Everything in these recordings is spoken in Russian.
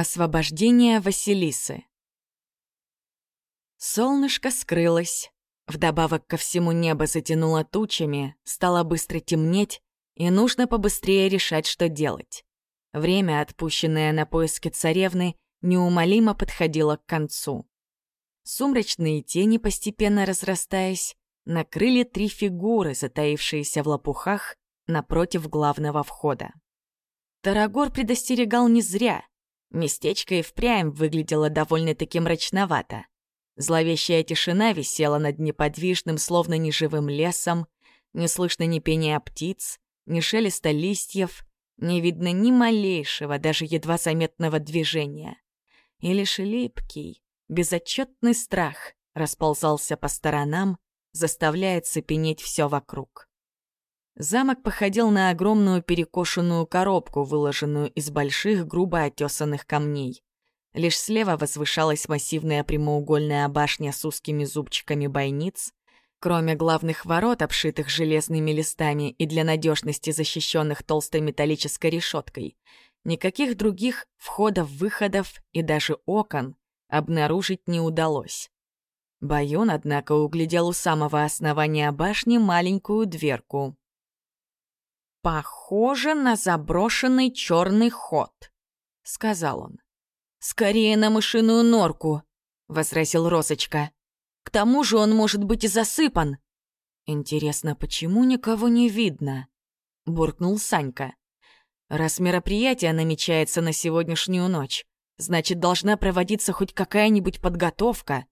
Освобождение Василисы Солнышко скрылось. Вдобавок ко всему небо затянуло тучами, стало быстро темнеть, и нужно побыстрее решать, что делать. Время, отпущенное на поиски царевны, неумолимо подходило к концу. Сумрачные тени, постепенно разрастаясь, накрыли три фигуры, затаившиеся в лопухах напротив главного входа. Тарагор предостерегал не зря. Местечко и впрямь выглядело довольно-таки мрачновато. Зловещая тишина висела над неподвижным, словно неживым лесом, не слышно ни пения птиц, ни шелеста листьев, не видно ни малейшего, даже едва заметного движения. И лишь липкий, безотчетный страх расползался по сторонам, заставляя цепенеть все вокруг. Замок походил на огромную перекошенную коробку, выложенную из больших, грубо отесанных камней. Лишь слева возвышалась массивная прямоугольная башня с узкими зубчиками бойниц. Кроме главных ворот, обшитых железными листами и для надежности защищенных толстой металлической решеткой, никаких других входов-выходов и даже окон обнаружить не удалось. Байон, однако, углядел у самого основания башни маленькую дверку. «Похоже на заброшенный черный ход», — сказал он. «Скорее на мышиную норку», — возразил Росочка. «К тому же он может быть и засыпан». «Интересно, почему никого не видно?» — буркнул Санька. «Раз мероприятие намечается на сегодняшнюю ночь, значит, должна проводиться хоть какая-нибудь подготовка.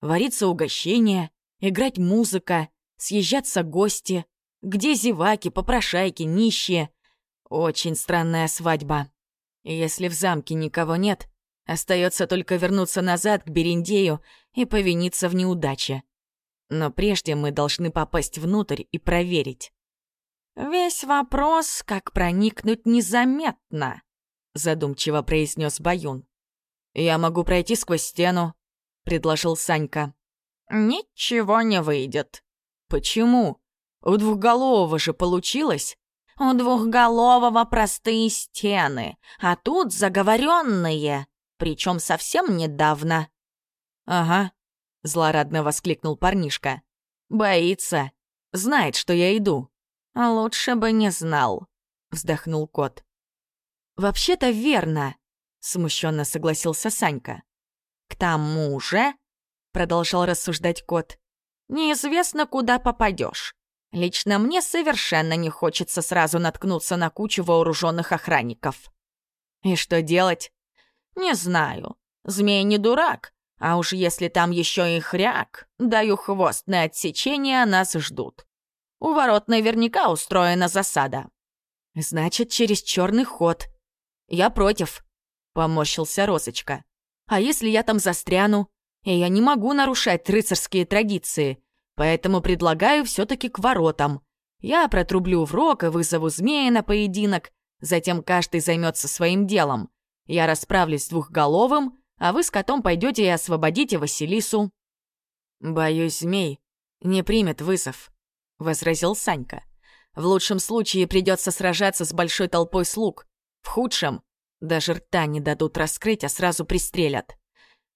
Вариться угощение, играть музыка, съезжаться гости. Где зеваки, попрошайки, нищие? Очень странная свадьба. Если в замке никого нет, Остается только вернуться назад к Берендею и повиниться в неудаче. Но прежде мы должны попасть внутрь и проверить. «Весь вопрос, как проникнуть незаметно», — задумчиво произнес Баюн. «Я могу пройти сквозь стену», — предложил Санька. «Ничего не выйдет». «Почему? У двухголового же получилось». «У двухголового простые стены, а тут заговоренные причем совсем недавно». «Ага», — злорадно воскликнул парнишка. «Боится. Знает, что я иду». «Лучше бы не знал», — вздохнул кот. «Вообще-то верно», — смущенно согласился Санька. «К тому же», — продолжал рассуждать кот, «неизвестно, куда попадешь. Лично мне совершенно не хочется сразу наткнуться на кучу вооруженных охранников». «И что делать?» «Не знаю. Змей не дурак, а уж если там еще и хряк, даю хвост на отсечение, нас ждут. У ворот наверняка устроена засада». «Значит, через черный ход. Я против», — поморщился Розочка. «А если я там застряну? И я не могу нарушать рыцарские традиции, поэтому предлагаю все-таки к воротам. Я протрублю в рог и вызову змея на поединок, затем каждый займется своим делом. Я расправлюсь с двухголовым, а вы с котом пойдете и освободите Василису». «Боюсь, змей не примет вызов», — возразил Санька. «В лучшем случае придется сражаться с большой толпой слуг. В худшем даже рта не дадут раскрыть, а сразу пристрелят.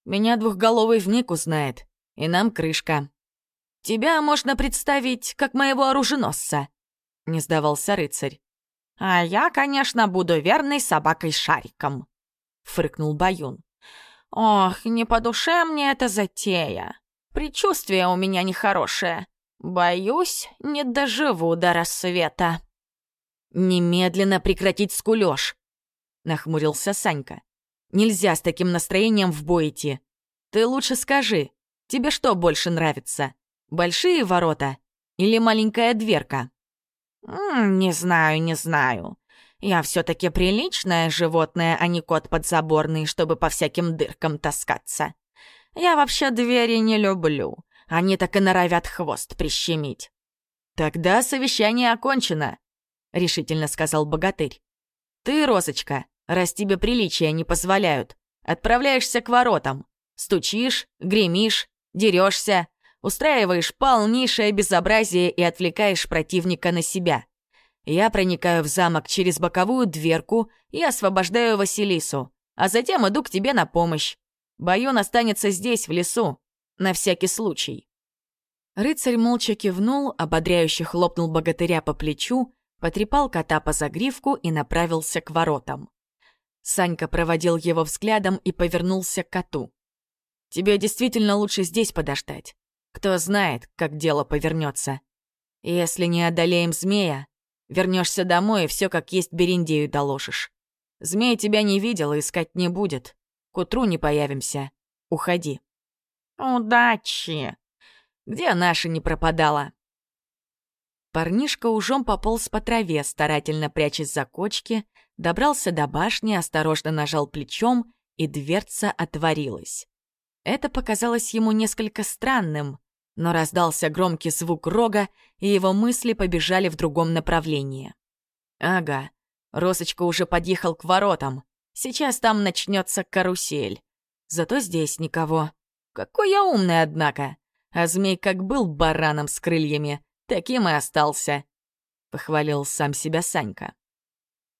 Меня двухголовый вник узнает, и нам крышка. Тебя можно представить как моего оруженосца», — не сдавался рыцарь. «А я, конечно, буду верной собакой-шариком», фыркнул Баюн. «Ох, не по душе мне эта затея. Предчувствие у меня нехорошее. Боюсь, не доживу до рассвета». «Немедленно прекратить скулёж», — нахмурился Санька. «Нельзя с таким настроением в бой идти. Ты лучше скажи, тебе что больше нравится? Большие ворота или маленькая дверка?» «Не знаю, не знаю. Я все-таки приличное животное, а не кот подзаборный, чтобы по всяким дыркам таскаться. Я вообще двери не люблю. Они так и норовят хвост прищемить. «Тогда совещание окончено», — решительно сказал богатырь. «Ты, Розочка, раз тебе приличия не позволяют, отправляешься к воротам. Стучишь, гремишь, дерешься, устраиваешь полнейшее безобразие и отвлекаешь противника на себя. Я проникаю в замок через боковую дверку и освобождаю Василису. а затем иду к тебе на помощь. Баюн останется здесь, в лесу, на всякий случай». Рыцарь молча кивнул, ободряюще хлопнул богатыря по плечу, потрепал кота по загривку и направился к воротам. Санька проводил его взглядом и повернулся к коту. «Тебе действительно лучше здесь подождать. Кто знает, как дело повернется. Если не одолеем змея, вернешься домой и все как есть Бериндею доложишь. Змей тебя не видел и искать не будет. К утру не появимся. Уходи». «Удачи!» Где наша не пропадала?» Парнишка ужом пополз по траве, старательно прячась за кочки, добрался до башни, осторожно нажал плечом, и дверца отворилась. Это показалось ему несколько странным, но раздался громкий звук рога, и его мысли побежали в другом направлении. Ага, Росочка уже подъехал к воротам. Сейчас там начнется карусель. Зато здесь никого. Какой я умный, однако. А змей как был бараном с крыльями, таким и остался. Похвалил сам себя Санька.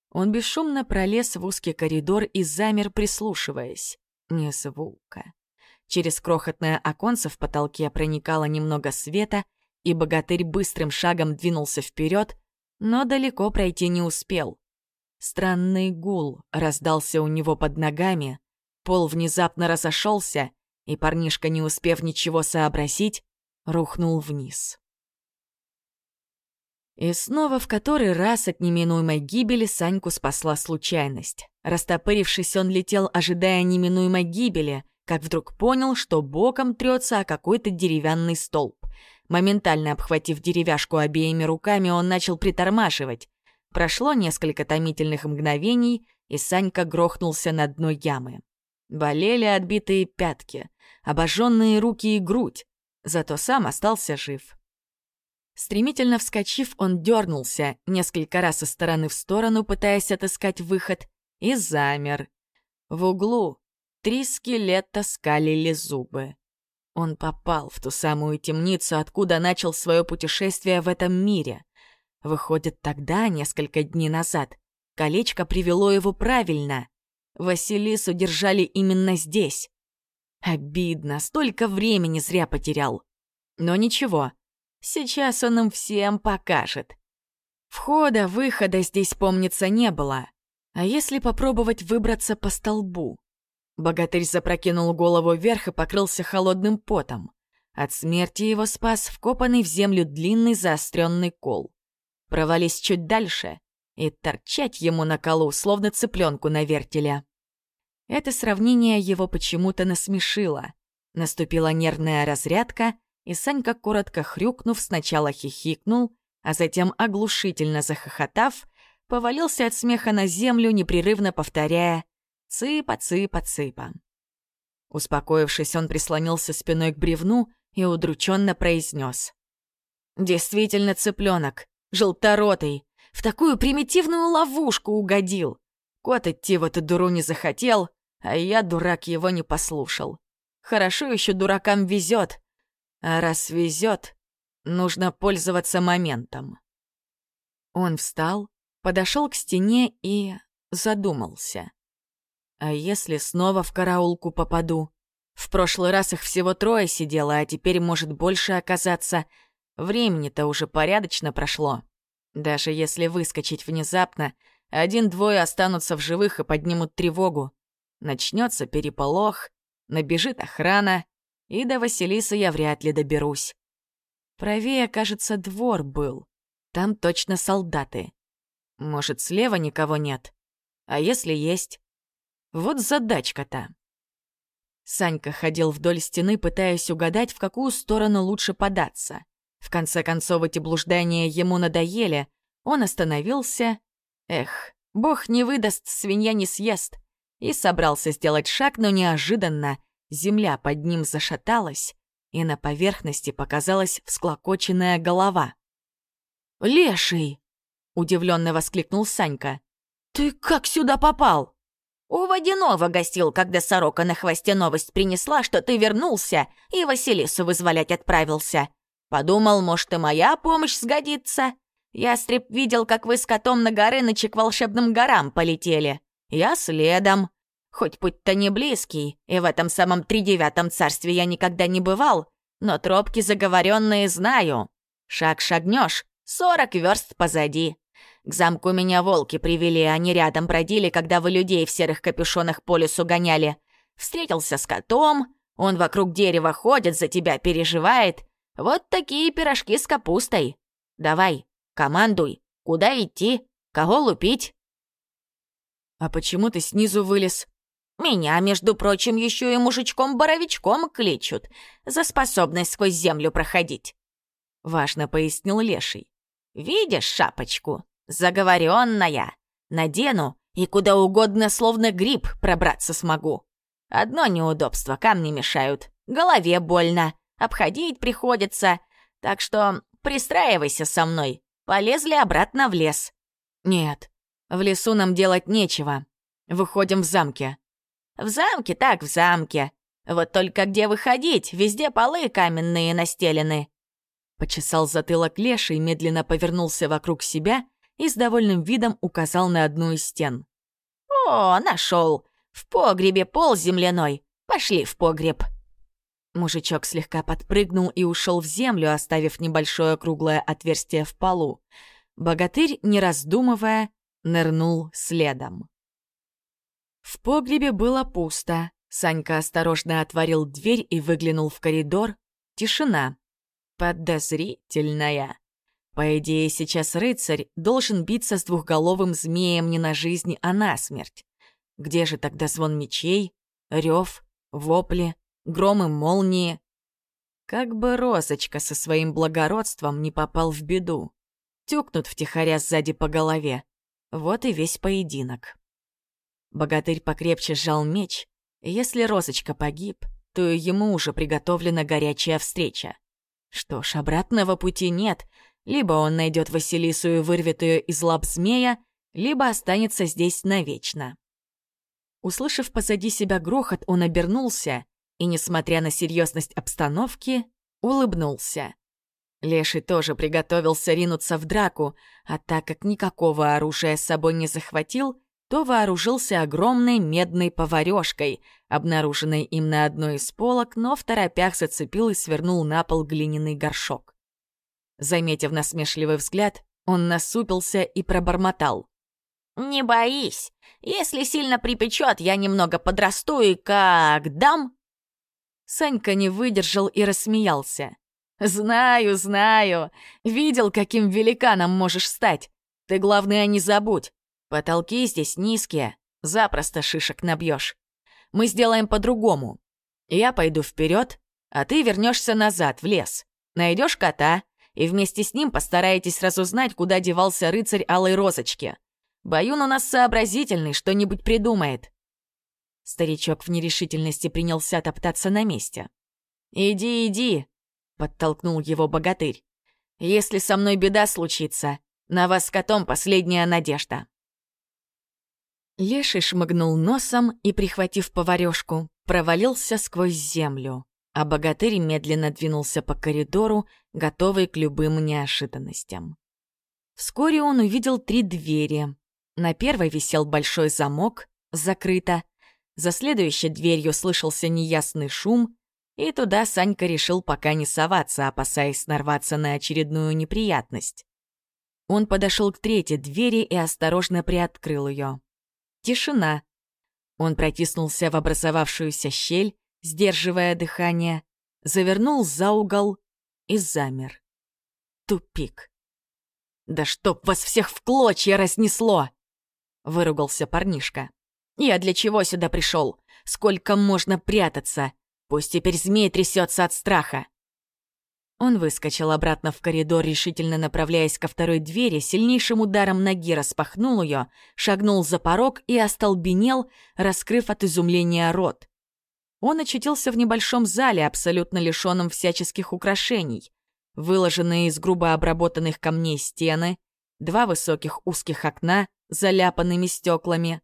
Он бесшумно пролез в узкий коридор и замер, прислушиваясь. Ни звука. Через крохотное оконце в потолке проникало немного света, и богатырь быстрым шагом двинулся вперед, но далеко пройти не успел. Странный гул раздался у него под ногами, пол внезапно разошелся, и парнишка, не успев ничего сообразить, рухнул вниз. И снова в который раз от неминуемой гибели Саньку спасла случайность. Растопырившись, он летел, ожидая неминуемой гибели, как вдруг понял, что боком трется о какой-то деревянный столб. Моментально обхватив деревяшку обеими руками, он начал притормаживать. Прошло несколько томительных мгновений, и Санька грохнулся на дно ямы. Болели отбитые пятки, обожженные руки и грудь, зато сам остался жив. Стремительно вскочив, он дернулся несколько раз из стороны в сторону, пытаясь отыскать выход, и замер. В углу три скелета скалили зубы. Он попал в ту самую темницу, откуда начал свое путешествие в этом мире. Выходит, тогда, несколько дней назад, колечко привело его правильно. Василису держали именно здесь. Обидно, столько времени зря потерял. Но ничего, сейчас он им всем покажет. Входа, выхода здесь, помнится, не было. А если попробовать выбраться по столбу? Богатырь запрокинул голову вверх и покрылся холодным потом. От смерти его спас вкопанный в землю длинный заостренный кол. Провались чуть дальше, и торчать ему на колу, словно цыпленку на вертеле. Это сравнение его почему-то насмешило. Наступила нервная разрядка, и Санька, коротко хрюкнув, сначала хихикнул, а затем, оглушительно захохотав, повалился от смеха на землю, непрерывно повторяя «цыпа, цыпа, цыпа». Успокоившись, он прислонился спиной к бревну и удрученно произнес: «Действительно цыпленок, желторотый, в такую примитивную ловушку угодил. Кот идти в эту дуру не захотел, а я, дурак, его не послушал. Хорошо еще дуракам везет. А раз везет, нужно пользоваться моментом. Он встал, подошел к стене и задумался. А если снова в караулку попаду? В прошлый раз их всего трое сидело, а теперь может больше оказаться. Времени-то уже порядочно прошло. Даже если выскочить внезапно, один-двое останутся в живых и поднимут тревогу. Начнется переполох, набежит охрана, и до Василисы я вряд ли доберусь. Правее, кажется, двор был. Там точно солдаты. Может, слева никого нет? А если есть? Вот задачка-то. Санька ходил вдоль стены, пытаясь угадать, в какую сторону лучше податься. В конце концов, эти блуждания ему надоели. Он остановился. Эх, бог не выдаст, свинья не съест и собрался сделать шаг, но неожиданно земля под ним зашаталась, и на поверхности показалась всклокоченная голова. «Леший!» — удивленно воскликнул Санька. «Ты как сюда попал?» «У водяного гостил, когда сорока на хвосте новость принесла, что ты вернулся и Василису вызволять отправился. Подумал, может, и моя помощь сгодится. Ястреб видел, как вы с котом на горы Горыныча к волшебным горам полетели. Я следом. Хоть путь-то не близкий, и в этом самом тридевятом царстве я никогда не бывал, но тропки заговоренные знаю. Шаг шагнешь, сорок верст позади. К замку меня волки привели, они рядом бродили, когда вы людей в серых капюшонах по лесу гоняли. Встретился с котом, он вокруг дерева ходит, за тебя переживает. Вот такие пирожки с капустой. Давай, командуй, куда идти, кого лупить. «А почему ты снизу вылез?» Меня, между прочим, еще и мужичком-боровичком кличут за способность сквозь землю проходить. Важно пояснил Леший. Видишь шапочку? Заговоренная. Надену и куда угодно, словно гриб, пробраться смогу. Одно неудобство, камни мешают. Голове больно. Обходить приходится. Так что пристраивайся со мной. Полезли обратно в лес. Нет, в лесу нам делать нечего. Выходим в замке. В замке так в замке. Вот только где выходить, везде полы каменные настелены. Почесал затылок Леший, медленно повернулся вокруг себя и с довольным видом указал на одну из стен. «О, нашел! В погребе пол земляной. Пошли в погреб!» Мужичок слегка подпрыгнул и ушел в землю, оставив небольшое круглое отверстие в полу. Богатырь, не раздумывая, нырнул следом. В погребе было пусто. Санька осторожно отворил дверь и выглянул в коридор. Тишина. Подозрительная. По идее, сейчас рыцарь должен биться с двухголовым змеем не на жизнь, а на смерть. Где же тогда звон мечей, рев, вопли, громы молнии? Как бы Розочка со своим благородством не попал в беду. Тюкнут втихаря сзади по голове. Вот и весь поединок. Богатырь покрепче сжал меч. Если Розочка погиб, то ему уже приготовлена горячая встреча. Что ж, обратного пути нет. Либо он найдет Василису и вырвет ее из лап змея, либо останется здесь навечно. Услышав позади себя грохот, он обернулся и, несмотря на серьезность обстановки, улыбнулся. Леший тоже приготовился ринуться в драку, а так как никакого оружия с собой не захватил, то вооружился огромной медной поварёшкой, обнаруженной им на одной из полок, но в торопях зацепил и свернул на пол глиняный горшок. Заметив насмешливый взгляд, он насупился и пробормотал. «Не боись, если сильно припечет, я немного подрасту и как дам?» Санька не выдержал и рассмеялся. «Знаю, знаю. Видел, каким великаном можешь стать. Ты, главное, не забудь. Потолки здесь низкие, запросто шишек набьешь. Мы сделаем по-другому. Я пойду вперед, а ты вернешься назад, в лес. Найдешь кота, и вместе с ним постараетесь разузнать, куда девался рыцарь Алой Розочки. Баюн у нас сообразительный, что-нибудь придумает. Старичок в нерешительности принялся топтаться на месте. «Иди, иди», — подтолкнул его богатырь. «Если со мной беда случится, на вас с котом последняя надежда». Леший шмыгнул носом и, прихватив поварёшку, провалился сквозь землю, а богатырь медленно двинулся по коридору, готовый к любым неожиданностям. Вскоре он увидел три двери. На первой висел большой замок, закрыто. За следующей дверью слышался неясный шум, и туда Санька решил пока не соваться, опасаясь нарваться на очередную неприятность. Он подошел к третьей двери и осторожно приоткрыл ее. Тишина. Он протиснулся в образовавшуюся щель, сдерживая дыхание, завернул за угол и замер. Тупик. «Да чтоб вас всех в клочья разнесло!» — выругался парнишка. «Я для чего сюда пришел? Сколько можно прятаться? Пусть теперь змей трясется от страха!» Он выскочил обратно в коридор, решительно направляясь ко второй двери, сильнейшим ударом ноги распахнул ее, шагнул за порог и остолбенел, раскрыв от изумления рот. Он очутился в небольшом зале, абсолютно лишенном всяческих украшений. Выложенные из грубо обработанных камней стены, два высоких узких окна, заляпанными стеклами,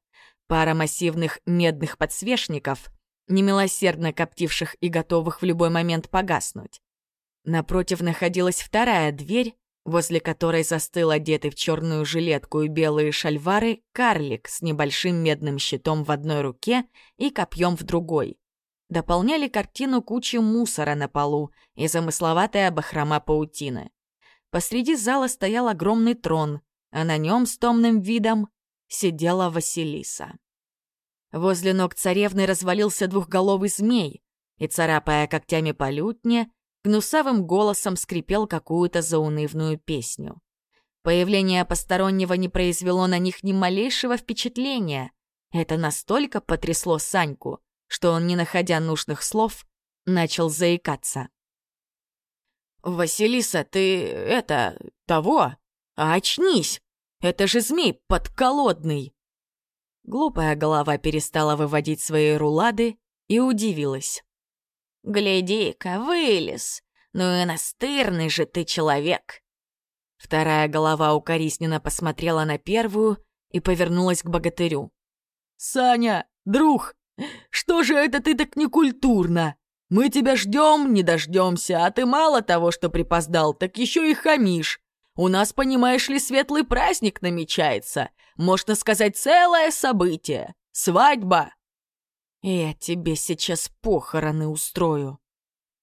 пара массивных медных подсвечников, немилосердно коптивших и готовых в любой момент погаснуть. Напротив находилась вторая дверь, возле которой застыл одетый в черную жилетку и белые шальвары карлик с небольшим медным щитом в одной руке и копьем в другой. Дополняли картину кучи мусора на полу и замысловатая бахрома паутины. Посреди зала стоял огромный трон, а на нем с томным видом сидела Василиса. Возле ног царевны развалился двухголовый змей, и, царапая когтями по лютне, гнусавым голосом скрипел какую-то заунывную песню. Появление постороннего не произвело на них ни малейшего впечатления. Это настолько потрясло Саньку, что он, не находя нужных слов, начал заикаться. «Василиса, ты это... того? очнись! Это же змей подколодный!» Глупая голова перестала выводить свои рулады и удивилась. «Гляди-ка, вылез! Ну и настырный же ты человек!» Вторая голова укоризненно посмотрела на первую и повернулась к богатырю. «Саня, друг, что же это ты так некультурно? Мы тебя ждем, не дождемся, а ты мало того, что припоздал, так еще и хамишь. У нас, понимаешь ли, светлый праздник намечается. Можно сказать, целое событие. Свадьба. Я тебе сейчас похороны устрою.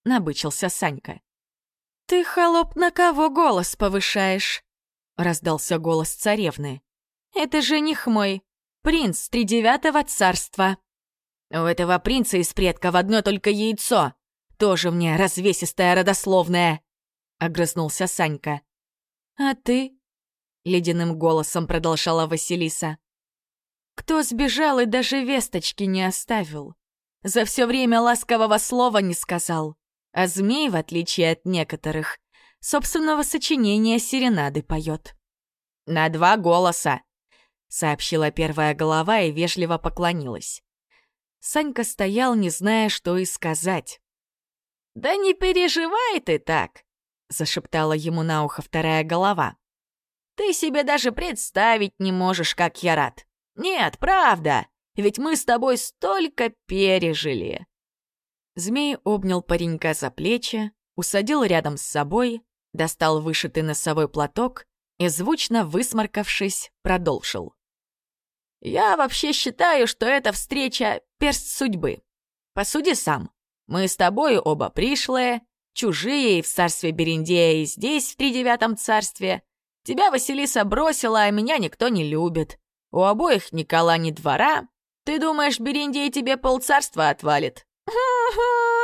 Набычился Санька. Ты, холоп, на кого голос повышаешь? Раздался голос царевны. Это жених мой, принц тридевятого царства. У этого принца из предков одно только яйцо. Тоже мне развесистое родословное. Огрызнулся Санька. «А ты?» — ледяным голосом продолжала Василиса. «Кто сбежал и даже весточки не оставил? За все время ласкового слова не сказал. А змей, в отличие от некоторых, собственного сочинения серенады поет». «На два голоса», — сообщила первая голова и вежливо поклонилась. Санька стоял, не зная, что и сказать. «Да не переживай ты так!» зашептала ему на ухо вторая голова. «Ты себе даже представить не можешь, как я рад. Нет, правда, ведь мы с тобой столько пережили». Змей обнял паренька за плечи, усадил рядом с собой, достал вышитый носовой платок и, звучно высморкавшись, продолжил. «Я вообще считаю, что эта встреча — перст судьбы. Посуди сам. Мы с тобой оба пришлые, Чужие и в царстве Берендея, и здесь, в тридевятом царстве. Тебя Василиса бросила, а меня никто не любит. У обоих ни кола, ни двора. Ты думаешь, Берендей тебе полцарства отвалит?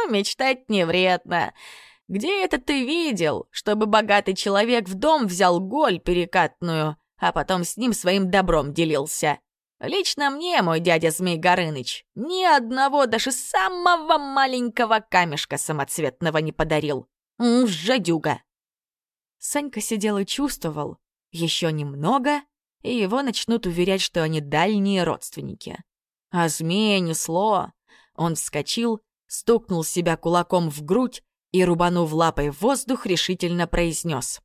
Мечтать не вредно. Где это ты видел, чтобы богатый человек в дом взял голь перекатную, а потом с ним своим добром делился? Лично мне мой дядя Змей Горыныч ни одного, даже самого маленького камешка самоцветного не подарил. М, жадюга. Санька сидел и чувствовал, еще немного, и его начнут уверять, что они дальние родственники. А змея несло. Он вскочил, стукнул себя кулаком в грудь и, рубанув лапой в воздух, решительно произнес.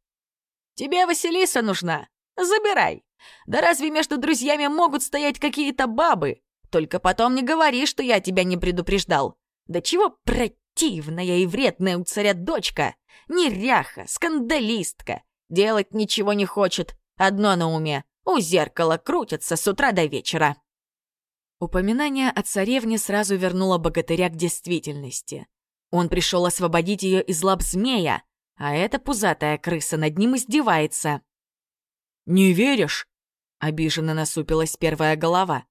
«Тебе Василиса нужна? Забирай!» Да разве между друзьями могут стоять какие-то бабы? Только потом не говори, что я тебя не предупреждал. Да чего противная и вредная у царя дочка. Неряха, скандалистка. Делать ничего не хочет. Одно на уме. У зеркала крутится с утра до вечера. Упоминание о царевне сразу вернуло богатыря к действительности. Он пришел освободить ее из лап змея, а эта пузатая крыса над ним издевается. «Не веришь?» Обиженно насупилась первая голова.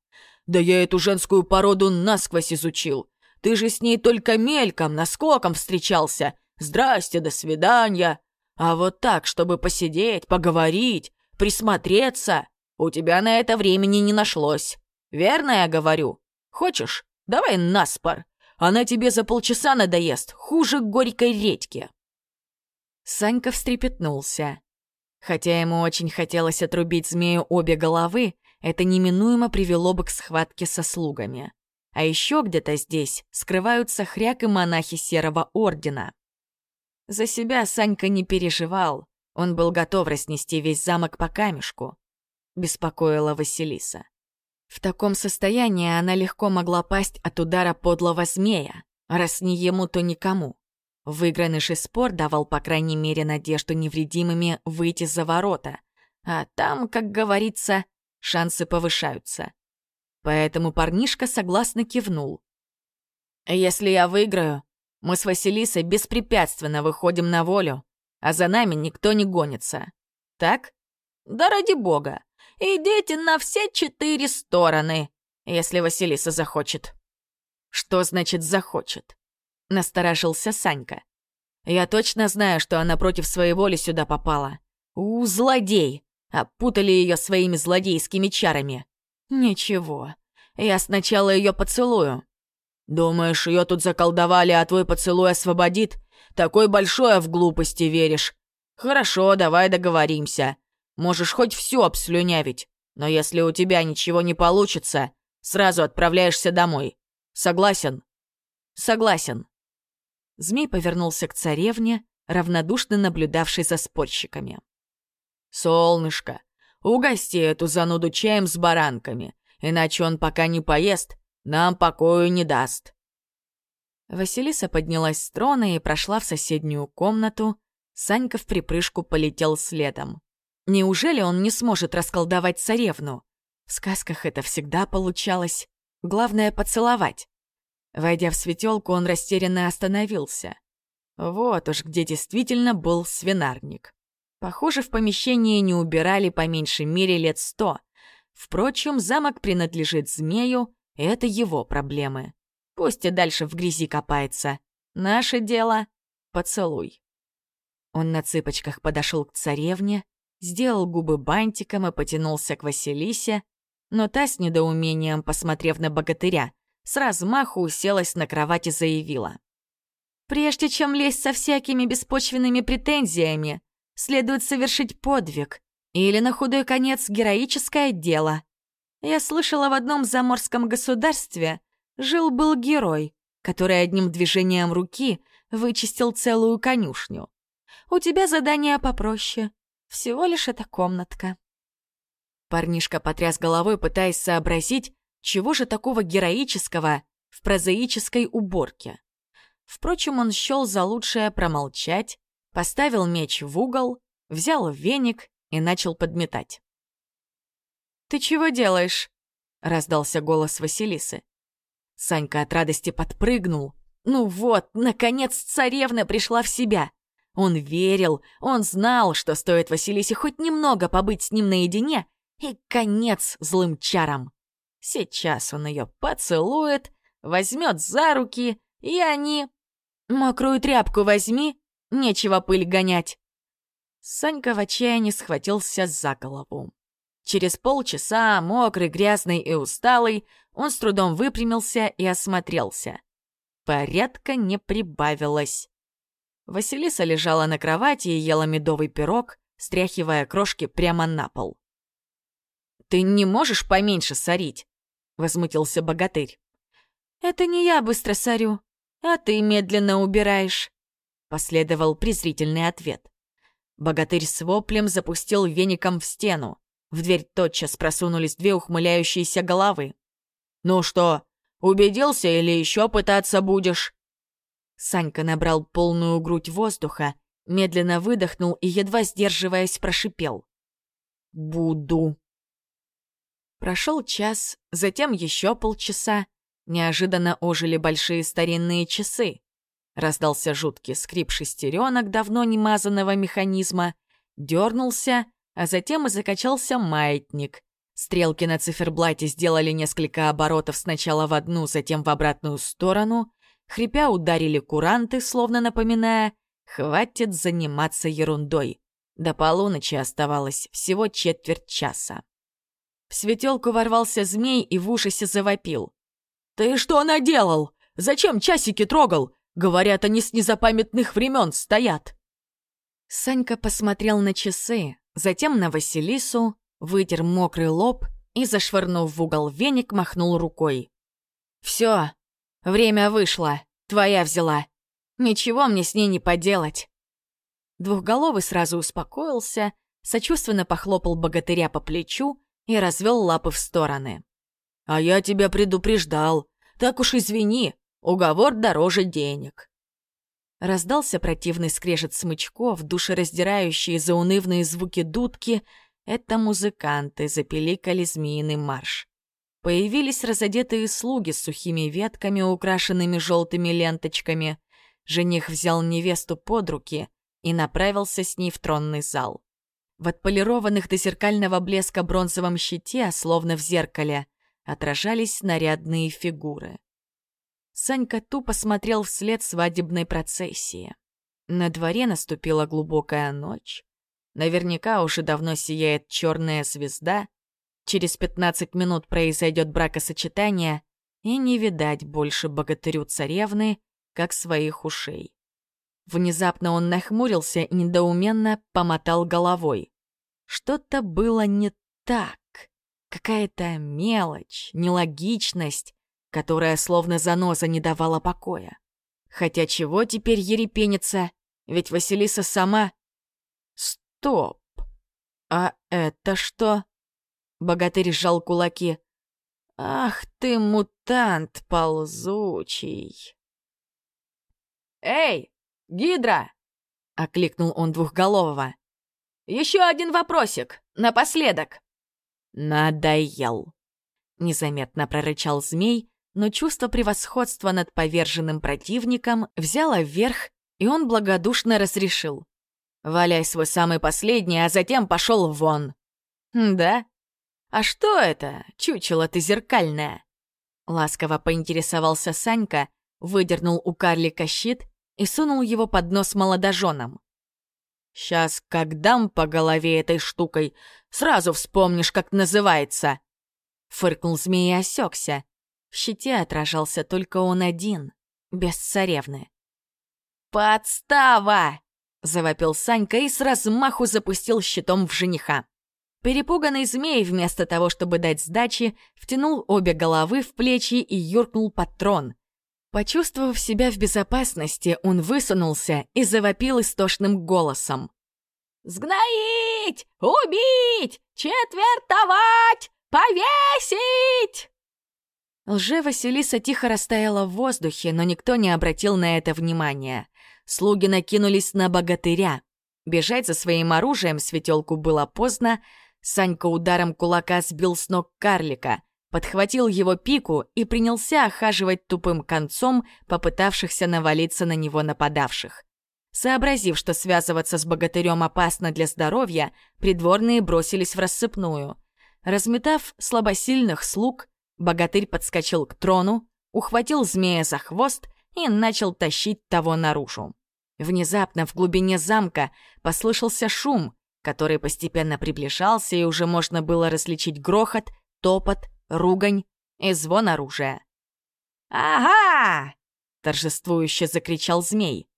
«Да я эту женскую породу насквозь изучил. Ты же с ней только мельком, наскоком встречался. Здрасте, до свидания. А вот так, чтобы посидеть, поговорить, присмотреться, у тебя на это времени не нашлось. Верно я говорю? Хочешь, давай наспор. Она тебе за полчаса надоест, хуже горькой редьки». Санька встрепетнулся. Хотя ему очень хотелось отрубить змею обе головы, это неминуемо привело бы к схватке со слугами. А еще где-то здесь скрываются хряк и монахи Серого Ордена. За себя Санька не переживал, он был готов разнести весь замок по камешку. Беспокоила Василиса. В таком состоянии она легко могла пасть от удара подлого змея, раз не ему, то никому. Выигранный же спор давал, по крайней мере, надежду невредимыми выйти за ворота. А там, как говорится, шансы повышаются. Поэтому парнишка согласно кивнул. «Если я выиграю, мы с Василисой беспрепятственно выходим на волю, а за нами никто не гонится. Так? Да ради бога, идите на все четыре стороны, если Василиса захочет». «Что значит «захочет»?» — насторожился Санька. «Я точно знаю, что она против своей воли сюда попала. У, злодей! Опутали ее своими злодейскими чарами. Ничего, я сначала ее поцелую. Думаешь, ее тут заколдовали, а твой поцелуй освободит? Такой большой, а в глупости веришь. Хорошо, давай договоримся. Можешь хоть все обслюнявить, но если у тебя ничего не получится, сразу отправляешься домой. Согласен? Согласен. Змей повернулся к царевне, равнодушно наблюдавшей за спорщиками. «Солнышко, угости эту зануду чаем с баранками, иначе он пока не поест, нам покою не даст». Василиса поднялась с трона и прошла в соседнюю комнату. Санька в припрыжку полетел следом. Неужели он не сможет расколдовать царевну? В сказках это всегда получалось. Главное — поцеловать. Войдя в светелку, он растерянно остановился. Вот уж где действительно был свинарник. Похоже, в помещении не убирали по меньшей мере лет сто. Впрочем, замок принадлежит змею, и это его проблемы. Пусть и дальше в грязи копается. Наше дело — поцелуй. Он на цыпочках подошел к царевне, сделал губы бантиком и потянулся к Василисе, но та с недоумением, посмотрев на богатыря, с размаху уселась на кровать и заявила. «Прежде чем лезть со всякими беспочвенными претензиями, следует совершить подвиг или, на худой конец, героическое дело. Я слышала, в одном заморском государстве жил-был герой, который одним движением руки вычистил целую конюшню. У тебя задание попроще. Всего лишь эта комнатка. Парнишка потряс головой, пытаясь сообразить, чего же такого героического в прозаической уборке. Впрочем, он счел за лучшее промолчать поставил меч в угол, взял веник и начал подметать. «Ты чего делаешь?» — раздался голос Василисы. Санька от радости подпрыгнул. «Ну вот, наконец царевна пришла в себя!» Он верил, он знал, что стоит Василисе хоть немного побыть с ним наедине, и конец злым чарам. Сейчас он ее поцелует, возьмет за руки, и они... «Мокрую тряпку возьми Нечего пыль гонять. Санька в отчаянии схватился за голову. Через полчаса, мокрый, грязный и усталый, он с трудом выпрямился и осмотрелся. Порядка не прибавилось. Василиса лежала на кровати и ела медовый пирог, стряхивая крошки прямо на пол. «Ты не можешь поменьше сорить?» — возмутился богатырь. «Это не я быстро сорю, а ты медленно убираешь», Последовал презрительный ответ. Богатырь с воплем запустил веником в стену. В дверь тотчас просунулись две ухмыляющиеся головы. «Ну что, убедился или еще пытаться будешь?» Санька набрал полную грудь воздуха, медленно выдохнул и, едва сдерживаясь, прошипел. «Буду». Прошел час, затем еще полчаса. Неожиданно ожили большие старинные часы. Раздался жуткий скрип шестеренок давно не мазанного механизма, дернулся, а затем и закачался маятник. Стрелки на циферблате сделали несколько оборотов сначала в одну, затем в обратную сторону. Хрипя ударили куранты, словно напоминая «Хватит заниматься ерундой». До полуночи оставалось всего четверть часа. В светелку ворвался змей и в ужасе завопил. «Ты что наделал? Зачем часики трогал? Говорят, они с незапамятных времен стоят. Санька посмотрел на часы, затем на Василису, вытер мокрый лоб и, зашвырнув в угол веник, махнул рукой. «Все, время вышло, твоя взяла. Ничего мне с ней не поделать». Двухголовый сразу успокоился, сочувственно похлопал богатыря по плечу и развел лапы в стороны. «А я тебя предупреждал. Так уж извини, Уговор дороже денег. Раздался противный скрежет смычков, душераздирающие заунывные звуки дудки. Это музыканты запеликали змеиный марш. Появились разодетые слуги с сухими ветками, украшенными желтыми ленточками. Жених взял невесту под руки и направился с ней в тронный зал. В отполированных до зеркального блеска бронзовом щите, словно в зеркале, отражались нарядные фигуры. Санька тупо смотрел вслед свадебной процессии. На дворе наступила глубокая ночь. Наверняка уже давно сияет черная звезда. Через пятнадцать минут произойдет бракосочетание, и не видать больше богатырю царевны, как своих ушей. Внезапно он нахмурился и недоуменно помотал головой. Что-то было не так. Какая-то мелочь, нелогичность, которая словно заноза не давала покоя. Хотя чего теперь ерепениться? Ведь Василиса сама... Стоп! А это что? Богатырь сжал кулаки. Ах ты, мутант ползучий! «Эй, Гидра!» — окликнул он двухголового. «Еще один вопросик, напоследок!» «Надоел!» — незаметно прорычал змей, но чувство превосходства над поверженным противником взяло вверх, и он благодушно разрешил. «Валяй свой самый последний, а затем пошел вон». «Да? А что это, чучело ты зеркальное?» Ласково поинтересовался Санька, выдернул у карлика щит и сунул его под нос молодоженам. «Сейчас, как дам по голове этой штукой, сразу вспомнишь, как называется!» Фыркнул змей и осекся, в щите отражался только он один, без царевны. «Подстава!» — завопил Санька и с размаху запустил щитом в жениха. Перепуганный змей, вместо того, чтобы дать сдачи, втянул обе головы в плечи и юркнул под трон. Почувствовав себя в безопасности, он высунулся и завопил истошным голосом. «Сгноить! Убить! Четвертовать! Повесить!» Лже-Василиса тихо растаяла в воздухе, но никто не обратил на это внимания. Слуги накинулись на богатыря. Бежать за своим оружием светелку было поздно. Санька ударом кулака сбил с ног карлика, подхватил его пику и принялся охаживать тупым концом попытавшихся навалиться на него нападавших. Сообразив, что связываться с богатырем опасно для здоровья, придворные бросились в рассыпную. Разметав слабосильных слуг, Богатырь подскочил к трону, ухватил змея за хвост и начал тащить того наружу. Внезапно в глубине замка послышался шум, который постепенно приближался, и уже можно было различить грохот, топот, ругань и звон оружия. «Ага!» — торжествующе закричал змей.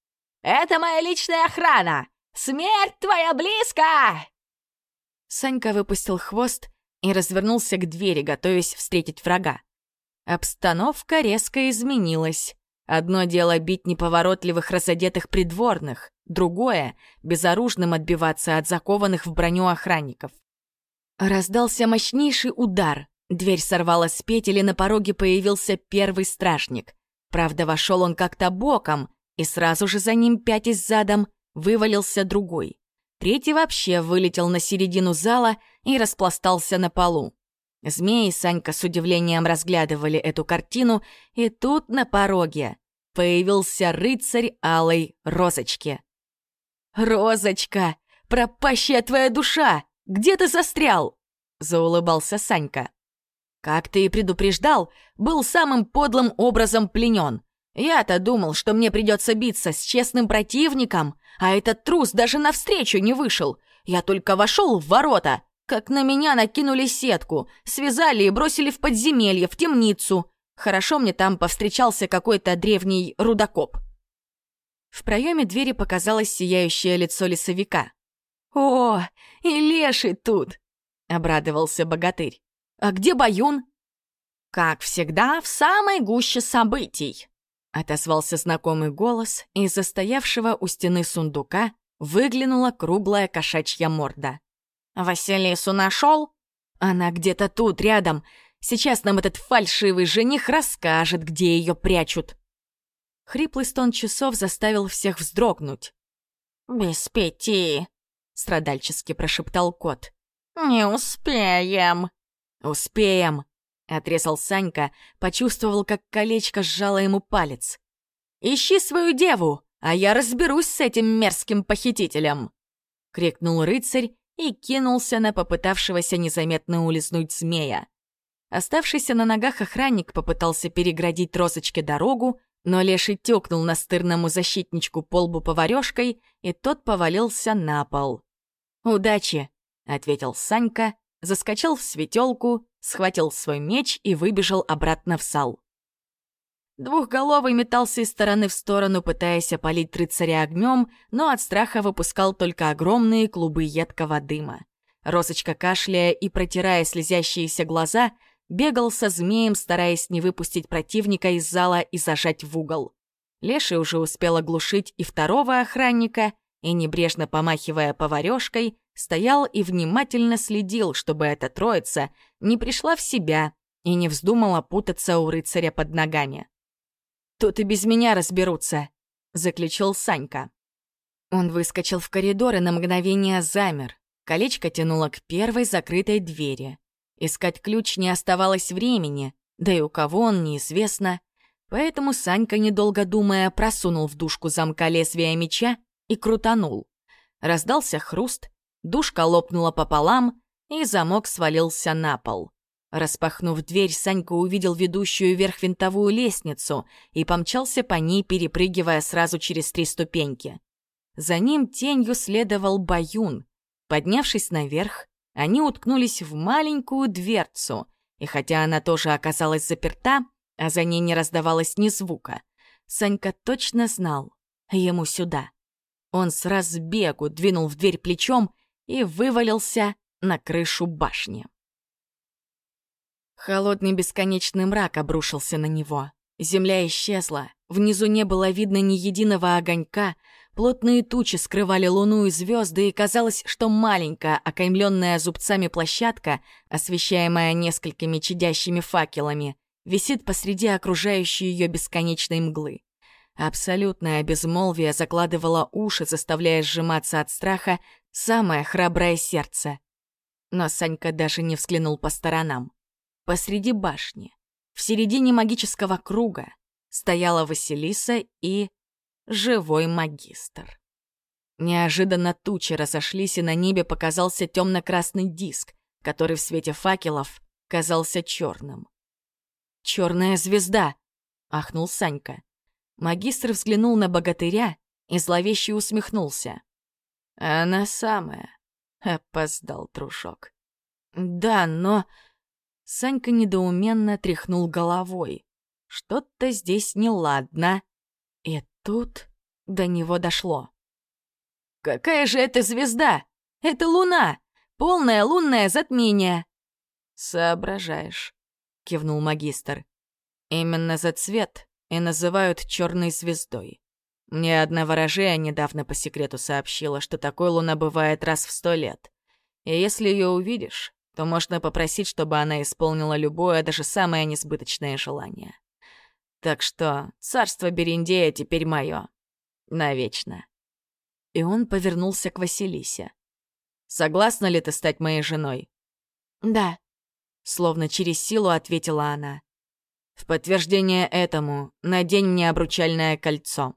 «Это моя личная охрана! Смерть твоя близко!» Санька выпустил хвост и развернулся к двери, готовясь встретить врага. Обстановка резко изменилась. Одно дело бить неповоротливых разодетых придворных, другое — безоружным отбиваться от закованных в броню охранников. Раздался мощнейший удар. Дверь сорвала с петель, и на пороге появился первый стражник. Правда, вошел он как-то боком, и сразу же за ним, пятясь задом, вывалился другой. Третий вообще вылетел на середину зала и распластался на полу. Змеи и Санька с удивлением разглядывали эту картину, и тут на пороге появился рыцарь алой розочки. «Розочка, пропащая твоя душа! Где ты застрял?» — заулыбался Санька. «Как ты и предупреждал, был самым подлым образом пленен. Я-то думал, что мне придется биться с честным противником, а этот трус даже навстречу не вышел. Я только вошел в ворота, как на меня накинули сетку, связали и бросили в подземелье, в темницу. Хорошо мне там повстречался какой-то древний рудокоп. В проеме двери показалось сияющее лицо лесовика. «О, и леший тут!» — обрадовался богатырь. «А где Баюн?» «Как всегда, в самой гуще событий», Отозвался знакомый голос, и из застоявшего у стены сундука выглянула круглая кошачья морда. «Василису нашел?» «Она где-то тут, рядом. Сейчас нам этот фальшивый жених расскажет, где ее прячут». Хриплый стон часов заставил всех вздрогнуть. «Без пяти», — страдальчески прошептал кот. «Не успеем». «Успеем», — отрезал Санька, почувствовал, как колечко сжало ему палец. «Ищи свою деву, а я разберусь с этим мерзким похитителем!» — крикнул рыцарь и кинулся на попытавшегося незаметно улизнуть змея. Оставшийся на ногах охранник попытался переградить Розочке дорогу, но леший тёкнул настырному защитничку полбу поварёшкой, и тот повалился на пол. «Удачи!» — ответил Санька, заскочил в светелку, схватил свой меч и выбежал обратно в сал. Двухголовый метался из стороны в сторону, пытаясь опалить рыцаря огнем, но от страха выпускал только огромные клубы едкого дыма. Росочка, кашляя и протирая слезящиеся глаза, бегал со змеем, стараясь не выпустить противника из зала и зажать в угол. Леший уже успел оглушить и второго охранника, и, небрежно помахивая поварёшкой, стоял и внимательно следил, чтобы эта троица не пришла в себя и не вздумала путаться у рыцаря под ногами. «Тут и без меня разберутся», — заключил Санька. Он выскочил в коридор и на мгновение замер. Колечко тянуло к первой закрытой двери. Искать ключ не оставалось времени, да и у кого он неизвестно. Поэтому Санька, недолго думая, просунул в дужку замка лезвия меча и крутанул. Раздался хруст, дужка лопнула пополам, и замок свалился на пол. Распахнув дверь, Санька увидел ведущую вверх винтовую лестницу и помчался по ней, перепрыгивая сразу через три ступеньки. За ним тенью следовал Баюн. Поднявшись наверх, они уткнулись в маленькую дверцу, и хотя она тоже оказалась заперта, а за ней не раздавалось ни звука, Санька точно знал — ему сюда. Он с разбегу двинул в дверь плечом и вывалился на крышу башни. Холодный бесконечный мрак обрушился на него. Земля исчезла, внизу не было видно ни единого огонька, плотные тучи скрывали луну и звезды, и казалось, что маленькая, окаймленная зубцами площадка, освещаемая несколькими чадящими факелами, висит посреди окружающей ее бесконечной мглы. Абсолютное безмолвие закладывало уши, заставляя сжиматься от страха самое храброе сердце. Но Санька даже не взглянул по сторонам. Посреди башни, в середине магического круга, стояла Василиса и живой магистр. Неожиданно тучи разошлись, и на небе показался темно-красный диск, который в свете факелов казался черным. «Черная звезда!» — ахнул Санька. Магистр взглянул на богатыря и зловеще усмехнулся. «Она самая!» — опоздал дружок. «Да, но...» Санька недоуменно тряхнул головой. Что-то здесь неладно. И тут до него дошло. «Какая же это звезда? Это луна! Полное лунное затмение!» «Соображаешь», — кивнул магистр. «Именно за цвет и называют черной звездой. Мне одна ворожея недавно по секрету сообщила, что такой луна бывает раз в сто лет. И если ее увидишь, то можно попросить, чтобы она исполнила любое, даже самое несбыточное желание. Так что царство Бериндея теперь мое. Навечно. И он повернулся к Василисе. «Согласна ли ты стать моей женой?» «Да», — словно через силу ответила она. «В подтверждение этому надень мне обручальное кольцо».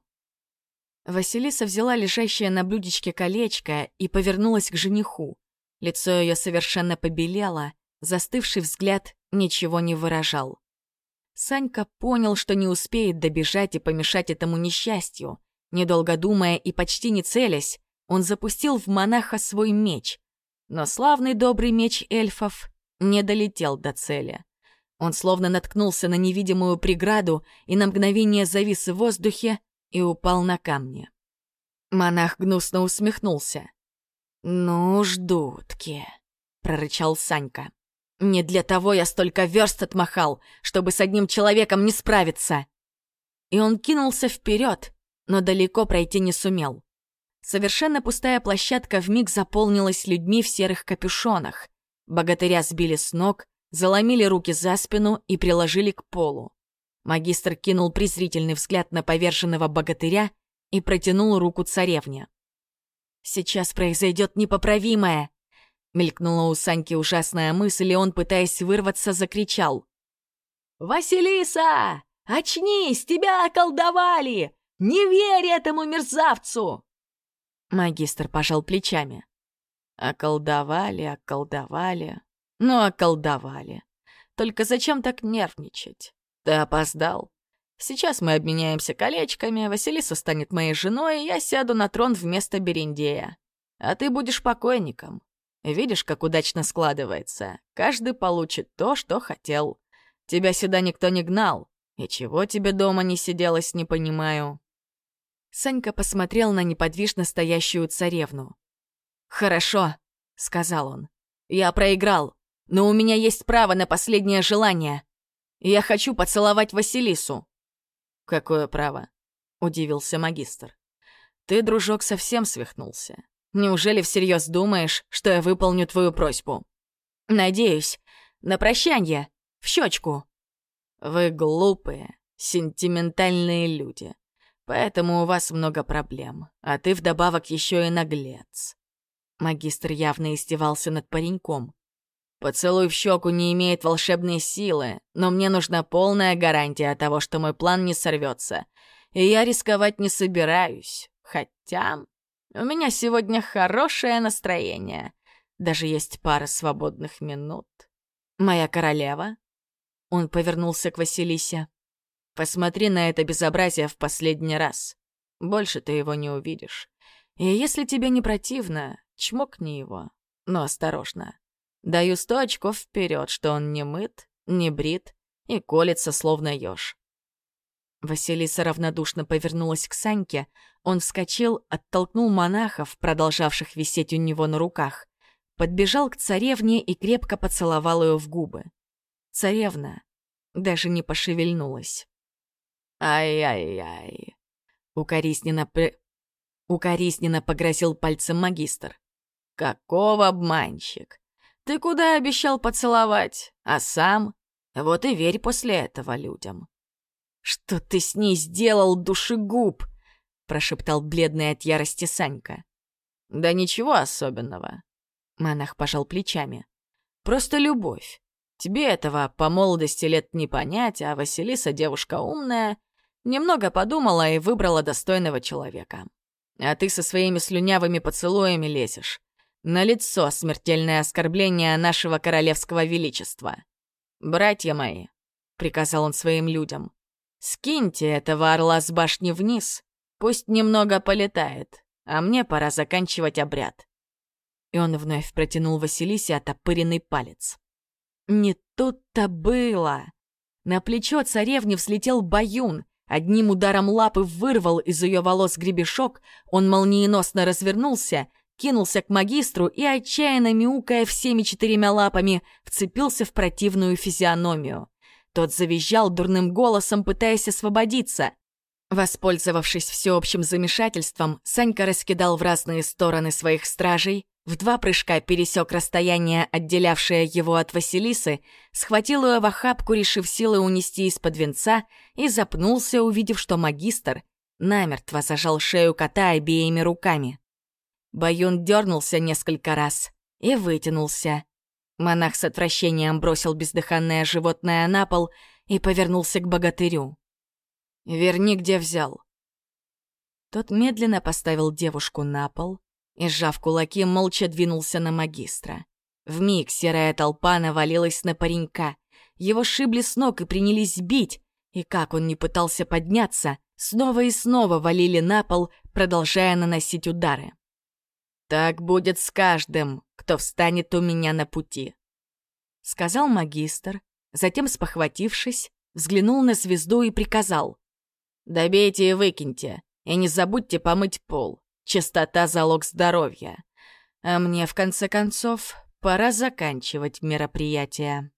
Василиса взяла лежащее на блюдечке колечко и повернулась к жениху. Лицо ее совершенно побелело, застывший взгляд ничего не выражал. Санька понял, что не успеет добежать и помешать этому несчастью. Недолго думая и почти не целясь, он запустил в монаха свой меч. Но славный добрый меч эльфов не долетел до цели. Он словно наткнулся на невидимую преграду и на мгновение завис в воздухе и упал на камни. Монах гнусно усмехнулся. «Ну, ждутки», — прорычал Санька. «Не для того я столько верст отмахал, чтобы с одним человеком не справиться!» И он кинулся вперед, но далеко пройти не сумел. Совершенно пустая площадка вмиг заполнилась людьми в серых капюшонах. Богатыря сбили с ног, заломили руки за спину и приложили к полу. Магистр кинул презрительный взгляд на поверженного богатыря и протянул руку царевне. «Сейчас произойдет непоправимое!» Мелькнула у Саньки ужасная мысль, и он, пытаясь вырваться, закричал. «Василиса! Очнись! Тебя околдовали! Не верь этому мерзавцу!» Магистр пожал плечами. Околдовали, околдовали. Ну, околдовали. Только зачем так нервничать? Ты опоздал. Сейчас мы обменяемся колечками, Василиса станет моей женой, и я сяду на трон вместо Берендея. А ты будешь покойником. Видишь, как удачно складывается. Каждый получит то, что хотел. Тебя сюда никто не гнал. И чего тебе дома не сиделось, не понимаю. Санька посмотрел на неподвижно стоящую царевну. «Хорошо», — сказал он. «Я проиграл, но у меня есть право на последнее желание. Я хочу поцеловать Василису». «Какое право?» — удивился магистр. «Ты, дружок, совсем свихнулся. Неужели всерьез думаешь, что я выполню твою просьбу?» «Надеюсь. На прощанье. В щечку». «Вы глупые, сентиментальные люди. Поэтому у вас много проблем, а ты вдобавок еще и наглец». Магистр явно издевался над пареньком. «Поцелуй в щеку не имеет волшебной силы, но мне нужна полная гарантия того, что мой план не сорвется. И я рисковать не собираюсь. Хотя у меня сегодня хорошее настроение. Даже есть пара свободных минут. Моя королева?» Он повернулся к Василисе. Посмотри на это безобразие в последний раз. Больше ты его не увидишь. И если тебе не противно, чмокни его. Но осторожно. Даю сто очков вперед, что он не мыт, не брит и колется, словно еж. Василиса равнодушно повернулась к Саньке. Он вскочил, оттолкнул монахов, продолжавших висеть у него на руках, подбежал к царевне и крепко поцеловал ее в губы. Царевна даже не пошевельнулась. «Ай-яй-яй!» Укоризненно, при... Укоризненно погрозил пальцем магистр. «Какого обманщик! Ты куда обещал поцеловать, а сам? Вот и верь после этого людям». «Что ты с ней сделал, душегуб?» — прошептал бледный от ярости Санька. «Да ничего особенного». Монах пожал плечами. «Просто любовь. Тебе этого по молодости лет не понять, а Василиса девушка умная, Немного подумала и выбрала достойного человека. А ты со своими слюнявыми поцелуями лезешь. На лицо смертельное оскорбление нашего королевского величества. «Братья мои», — приказал он своим людям, — «скиньте этого орла с башни вниз, пусть немного полетает, а мне пора заканчивать обряд». И он вновь протянул Василисе отопыренный палец. Не тут-то было. На плечо царевни взлетел баюн, Одним ударом лапы вырвал из ее волос гребешок, он молниеносно развернулся, кинулся к магистру и, отчаянно мяукая всеми четырьмя лапами, вцепился в противную физиономию. Тот завизжал дурным голосом, пытаясь освободиться. Воспользовавшись всеобщим замешательством, Санька раскидал в разные стороны своих стражей, в два прыжка пересек расстояние, отделявшее его от Василисы, схватил ее в охапку, решив силой унести из-под венца, и запнулся, увидев, что магистр намертво зажал шею кота обеими руками. Баюн дернулся несколько раз и вытянулся. Монах с отвращением бросил бездыханное животное на пол и повернулся к богатырю. «Верни, где взял». Тот медленно поставил девушку на пол, и, сжав кулаки, молча двинулся на магистра. Вмиг серая толпа навалилась на паренька. Его шибли с ног и принялись бить, и как он не пытался подняться, снова и снова валили на пол, продолжая наносить удары. «Так будет с каждым, кто встанет у меня на пути», — сказал магистр, затем, спохватившись, взглянул на звезду и приказал. «Добейте и выкиньте, и не забудьте помыть пол. Чистота — залог здоровья. А мне, в конце концов, пора заканчивать мероприятие.